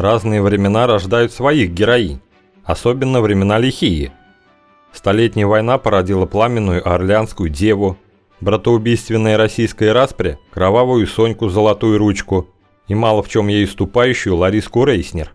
Разные времена рождают своих героинь, особенно времена лихие. Столетняя война породила пламенную орлеанскую деву, братоубийственная российская распря, кровавую Соньку Золотую Ручку и мало в чем ей уступающую Лариску Рейснер.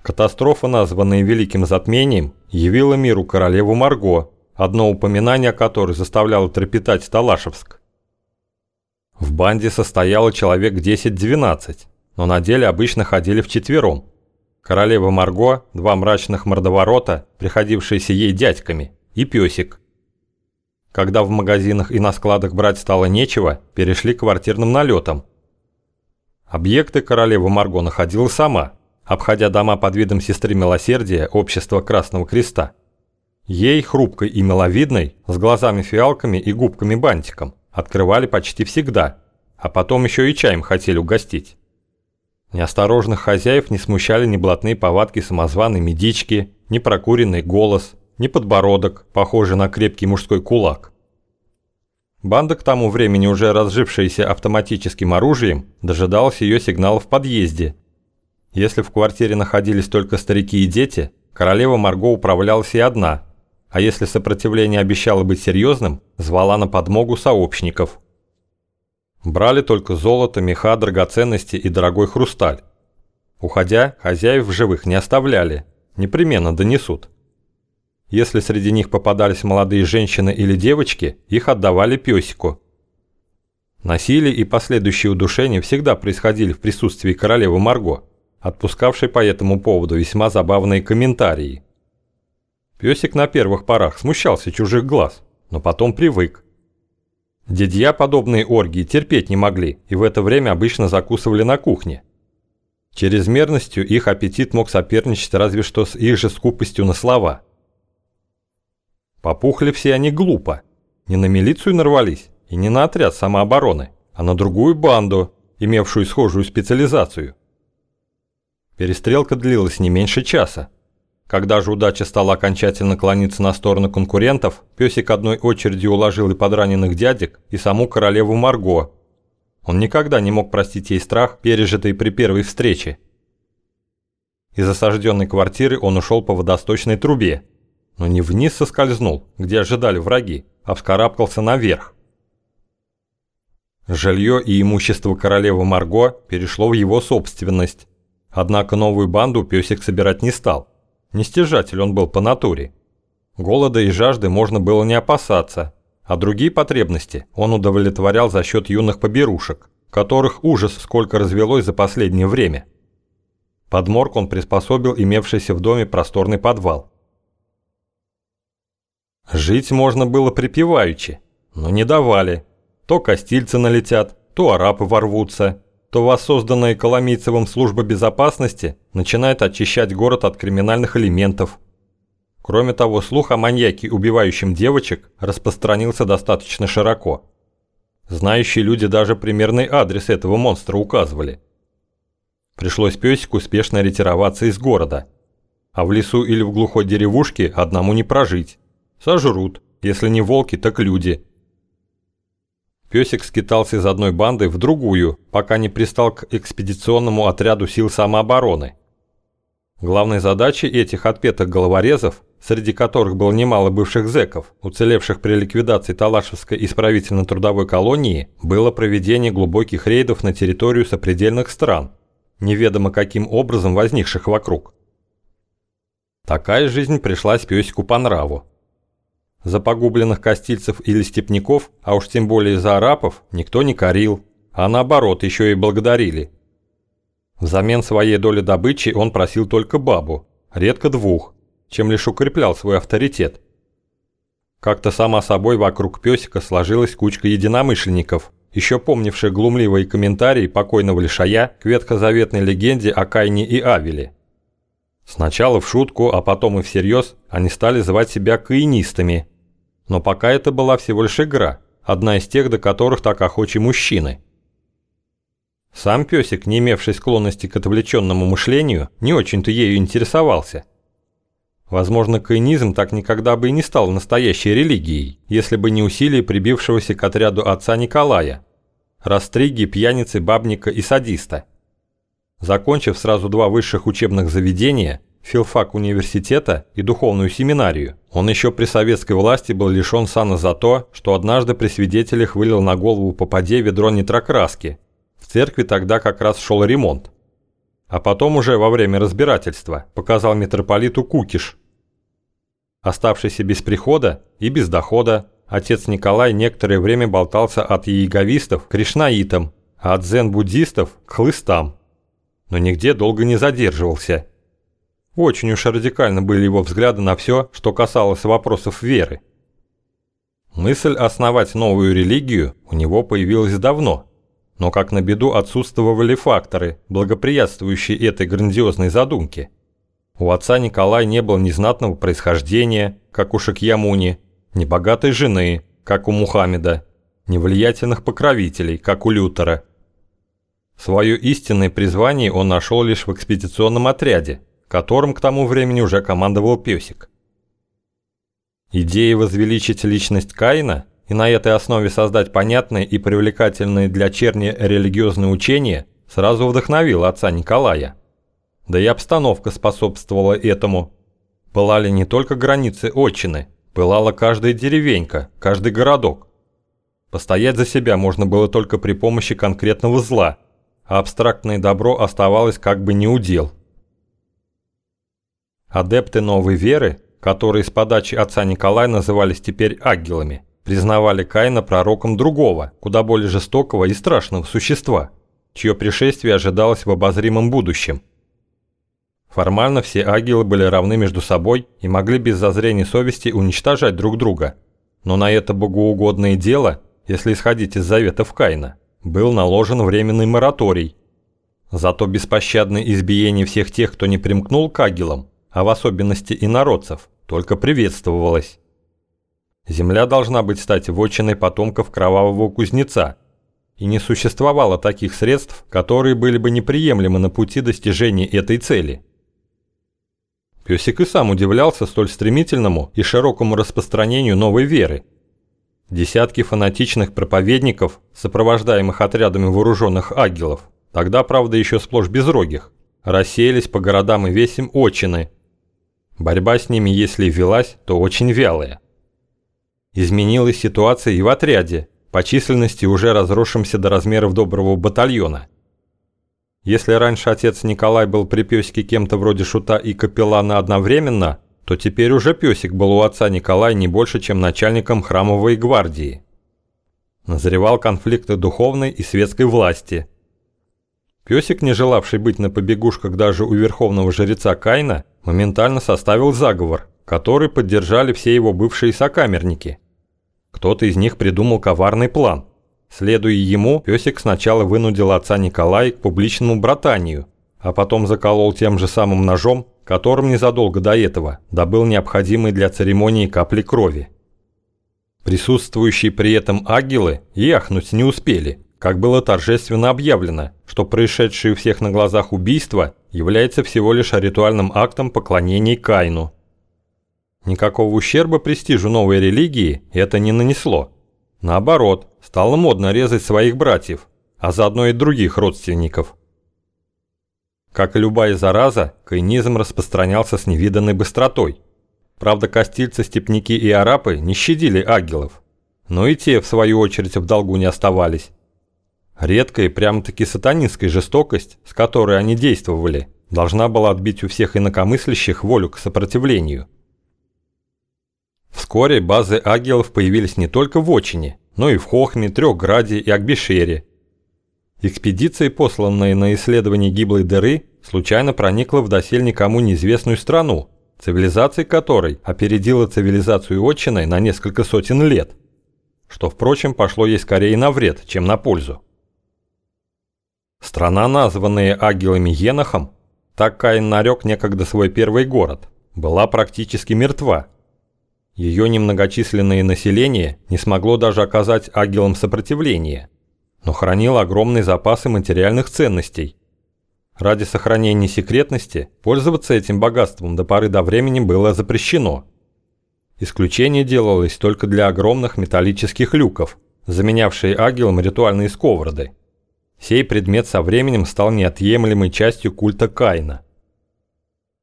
Катастрофа, названная Великим Затмением, явила миру королеву Марго, одно упоминание о которой заставляло трепетать Талашевск. В банде состояло человек 10-12, но на деле обычно ходили вчетвером. Королева Марго, два мрачных мордоворота, приходившиеся ей дядьками, и песик. Когда в магазинах и на складах брать стало нечего, перешли к квартирным налетам. Объекты королева Марго находила сама, обходя дома под видом сестры милосердия общества Красного Креста. Ей, хрупкой и миловидной, с глазами-фиалками и губками-бантиком, открывали почти всегда, а потом еще и чаем хотели угостить. Неосторожных хозяев не смущали ни блатные повадки самозваной медички, ни прокуренный голос, ни подбородок, похожий на крепкий мужской кулак. Банда, к тому времени уже разжившаяся автоматическим оружием, дожидалась ее сигнала в подъезде. Если в квартире находились только старики и дети, королева Марго управлялась и одна, а если сопротивление обещало быть серьезным, звала на подмогу сообщников. Брали только золото, меха, драгоценности и дорогой хрусталь. Уходя, хозяев в живых не оставляли, непременно донесут. Если среди них попадались молодые женщины или девочки, их отдавали песику. Насилие и последующие удушения всегда происходили в присутствии королевы Марго, отпускавшей по этому поводу весьма забавные комментарии. Песик на первых порах смущался чужих глаз, но потом привык. Дедья подобные оргии терпеть не могли и в это время обычно закусывали на кухне. Чрезмерностью их аппетит мог соперничать разве что с их же скупостью на слова. Попухли все они глупо. Не на милицию нарвались и не на отряд самообороны, а на другую банду, имевшую схожую специализацию. Перестрелка длилась не меньше часа, когда же удача стала окончательно клониться на сторону конкурентов, песик одной очередью уложил и подраненных дядек, и саму королеву Марго. Он никогда не мог простить ей страх, пережитый при первой встрече. Из осажденной квартиры он ушел по водосточной трубе, но не вниз соскользнул, где ожидали враги, а вскарабкался наверх. Жилье и имущество королевы Марго перешло в его собственность, однако новую банду песик собирать не стал. Не стяжатель он был по натуре. Голода и жажды можно было не опасаться, а другие потребности он удовлетворял за счет юных поберушек, которых ужас сколько развелось за последнее время. Подморк он приспособил имевшийся в доме просторный подвал. Жить можно было припеваючи, но не давали. То костильцы налетят, то арабы ворвутся, то воссозданная Коломийцевым служба безопасности начинает очищать город от криминальных элементов. Кроме того, слух о маньяке, убивающем девочек, распространился достаточно широко. Знающие люди даже примерный адрес этого монстра указывали. Пришлось песику спешно ретироваться из города. А в лесу или в глухой деревушке одному не прожить. Сожрут, если не волки, так люди – Песик скитался из одной банды в другую, пока не пристал к экспедиционному отряду сил самообороны. Главной задачей этих отпетых головорезов, среди которых было немало бывших зэков, уцелевших при ликвидации Талашевской исправительно-трудовой колонии, было проведение глубоких рейдов на территорию сопредельных стран, неведомо каким образом возникших вокруг. Такая жизнь пришлась песику по нраву. За погубленных костильцев или степняков, а уж тем более за арапов, никто не корил, а наоборот еще и благодарили. Взамен своей доли добычи он просил только бабу, редко двух, чем лишь укреплял свой авторитет. Как-то сама собой вокруг песика сложилась кучка единомышленников, еще помнивших глумливые комментарии покойного лишая к ветхозаветной легенде о Кайне и Авеле. Сначала в шутку, а потом и всерьез они стали звать себя каинистами – но пока это была всего лишь игра, одна из тех, до которых так охочи мужчины. Сам песик, не имевший склонности к отвлеченному мышлению, не очень-то ею интересовался. Возможно, каинизм так никогда бы и не стал настоящей религией, если бы не усилия прибившегося к отряду отца Николая, растриги, пьяницы, бабника и садиста. закончив сразу два высших учебных заведения, филфак университета и духовную семинарию, он еще при советской власти был лишен сана за то, что однажды при свидетелях вылил на голову попаде ведро нитрокраски. В церкви тогда как раз шел ремонт. А потом уже во время разбирательства показал митрополиту Кукиш. Оставшийся без прихода и без дохода, отец Николай некоторое время болтался от иеговистов к кришнаитам, а от дзен-буддистов к хлыстам. Но нигде долго не задерживался. Очень уж радикально были его взгляды на все, что касалось вопросов веры. Мысль основать новую религию у него появилась давно, но как на беду отсутствовали факторы, благоприятствующие этой грандиозной задумке. У отца Николая не было ни знатного происхождения, как у Шакьямуни, ни богатой жены, как у Мухаммеда, ни влиятельных покровителей, как у Лютера – Свое истинное призвание он нашел лишь в экспедиционном отряде, которым к тому времени уже командовал песик. Идея возвеличить личность Каина и на этой основе создать понятное и привлекательное для черни религиозное учение сразу вдохновила отца Николая. Да и обстановка способствовала этому. Пылали не только границы отчины, пылала каждая деревенька, каждый городок. Постоять за себя можно было только при помощи конкретного зла – а абстрактное добро оставалось как бы неудел. Адепты новой веры, которые с подачи отца Николая назывались теперь ангелами, признавали Каина пророком другого, куда более жестокого и страшного существа, чье пришествие ожидалось в обозримом будущем. Формально все ангелы были равны между собой и могли без зазрения совести уничтожать друг друга. Но на это богоугодное дело, если исходить из заветов Каина, был наложен временный мораторий. Зато беспощадное избиение всех тех, кто не примкнул к агилам, а в особенности инородцев, только приветствовалось. Земля должна быть стать вотчиной потомков кровавого кузнеца, и не существовало таких средств, которые были бы неприемлемы на пути достижения этой цели. Песик и сам удивлялся столь стремительному и широкому распространению новой веры, Десятки фанатичных проповедников, сопровождаемых отрядами вооруженных агилов, тогда, правда, еще сплошь безрогих, рассеялись по городам и весям очины. Борьба с ними, если велась, то очень вялая. Изменилась ситуация и в отряде, по численности уже разросшимся до размеров доброго батальона. Если раньше отец Николай был при пёсике кем-то вроде шута и капеллана одновременно – то теперь уже песик был у отца Николая не больше, чем начальником храмовой гвардии. Назревал конфликт духовной и светской власти. Песик, не желавший быть на побегушках даже у верховного жреца Кайна, моментально составил заговор, который поддержали все его бывшие сокамерники. Кто-то из них придумал коварный план. Следуя ему, песик сначала вынудил отца Николая к публичному братанию, а потом заколол тем же самым ножом которым незадолго до этого добыл необходимые для церемонии капли крови. Присутствующие при этом агилы яхнуть не успели, как было торжественно объявлено, что происшедшее у всех на глазах убийство является всего лишь ритуальным актом поклонения Кайну. Никакого ущерба престижу новой религии это не нанесло. Наоборот, стало модно резать своих братьев, а заодно и других родственников – как и любая зараза, кайнизм распространялся с невиданной быстротой. Правда, костильцы, степняки и арапы не щадили агелов. Но и те, в свою очередь, в долгу не оставались. Редкая и прямо-таки сатанинская жестокость, с которой они действовали, должна была отбить у всех инакомыслящих волю к сопротивлению. Вскоре базы агелов появились не только в Очине, но и в Хохме, Трехграде и Акбишере, Экспедиция, посланная на исследование гиблой дыры, случайно проникла в досель никому неизвестную страну, цивилизация которой опередила цивилизацию отчиной на несколько сотен лет, что, впрочем, пошло ей скорее на вред, чем на пользу. Страна, названная агилами Енохом, так Каин нарек некогда свой первый город, была практически мертва. Ее немногочисленное население не смогло даже оказать агилам сопротивление – но хранил огромные запасы материальных ценностей. Ради сохранения секретности пользоваться этим богатством до поры до времени было запрещено. Исключение делалось только для огромных металлических люков, заменявшие агилам ритуальные сковороды. Сей предмет со временем стал неотъемлемой частью культа Каина.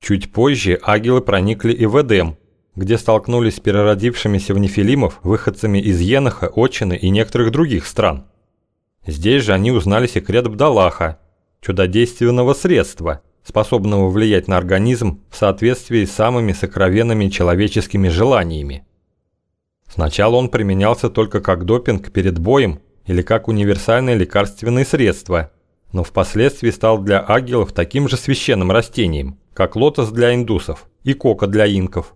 Чуть позже агилы проникли и в Эдем, где столкнулись с переродившимися в нефилимов выходцами из Еноха, Очины и некоторых других стран. Здесь же они узнали секрет Бдалаха, чудодейственного средства, способного влиять на организм в соответствии с самыми сокровенными человеческими желаниями. Сначала он применялся только как допинг перед боем или как универсальное лекарственное средство, но впоследствии стал для агилов таким же священным растением, как лотос для индусов и кока для инков.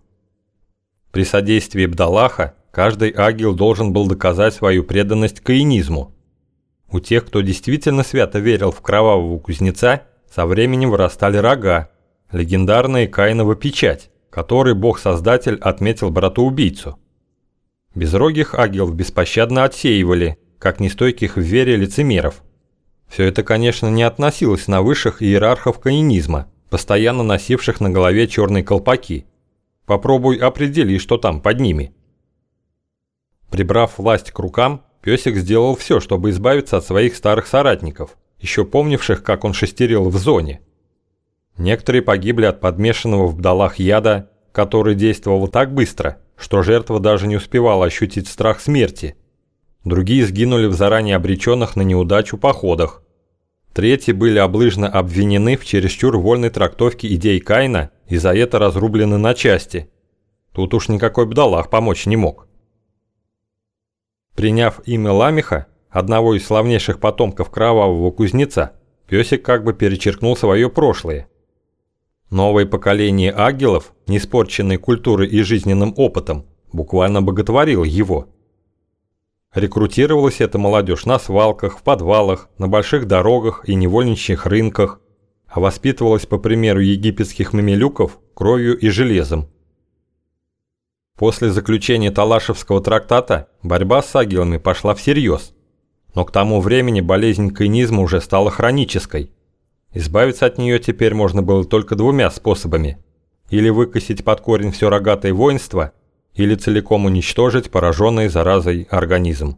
При содействии Бдалаха каждый агил должен был доказать свою преданность каинизму. У тех, кто действительно свято верил в кровавого кузнеца, со временем вырастали рога, легендарная Каинова печать, которой бог-создатель отметил братоубийцу. Безрогих агилов беспощадно отсеивали, как нестойких в вере лицемеров. Все это, конечно, не относилось на высших иерархов каинизма, постоянно носивших на голове черные колпаки. Попробуй определи, что там под ними. Прибрав власть к рукам, песик сделал все, чтобы избавиться от своих старых соратников, еще помнивших, как он шестерил в зоне. Некоторые погибли от подмешанного в бдалах яда, который действовал так быстро, что жертва даже не успевала ощутить страх смерти. Другие сгинули в заранее обреченных на неудачу походах, Третьи были облыжно обвинены в чересчур вольной трактовке идей Каина и за это разрублены на части. Тут уж никакой бдалах помочь не мог. Приняв имя Ламиха, одного из славнейших потомков кровавого кузнеца, песик как бы перечеркнул свое прошлое. Новое поколение агелов, не испорченной культурой и жизненным опытом, буквально боготворило его – Рекрутировалась эта молодежь на свалках, в подвалах, на больших дорогах и невольничьих рынках, а воспитывалась по примеру египетских мамилюков кровью и железом. После заключения Талашевского трактата борьба с агилами пошла всерьез, но к тому времени болезнь кайнизма уже стала хронической. Избавиться от нее теперь можно было только двумя способами – или выкосить под корень все рогатое воинство – или целиком уничтожить пораженный заразой организм.